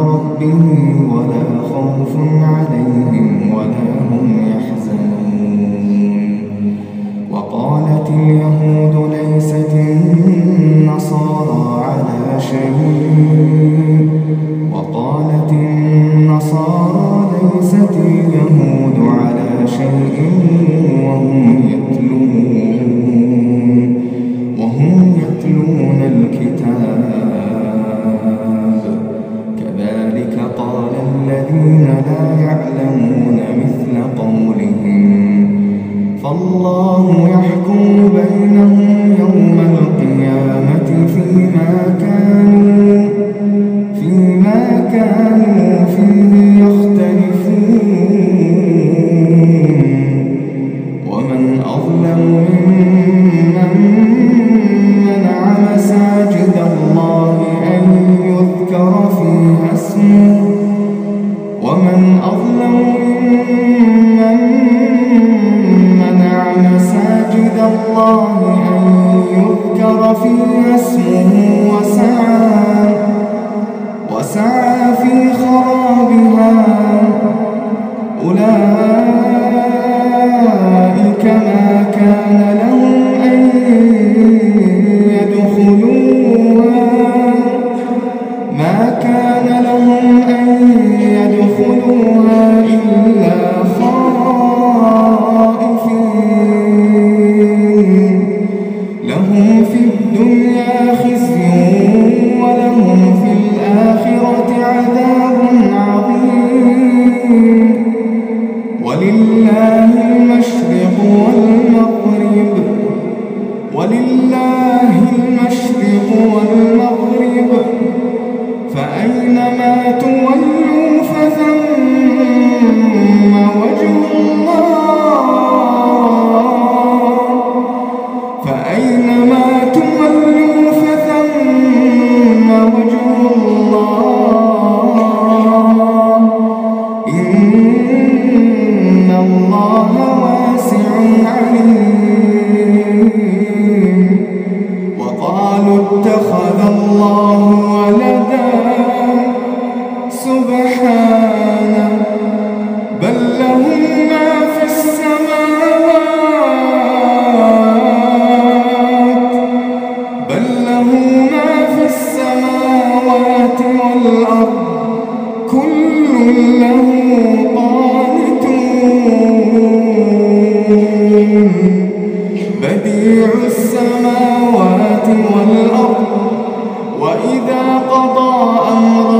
ربه ولا خوف عليهم ولا هم يحزنون. وقالت اليهود ليست النصارى على شيء. وقالت النصارى ليست فالله يحكم الله أن يذكر فيها اسمه وسعى وسعى في خرابها. أولئك ما كان لهم أن يدخلوها والمغرب ولله المشرق والمغرب. فأينما تولوا السماوات والأرض وإذا قضى أمرا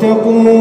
تتقون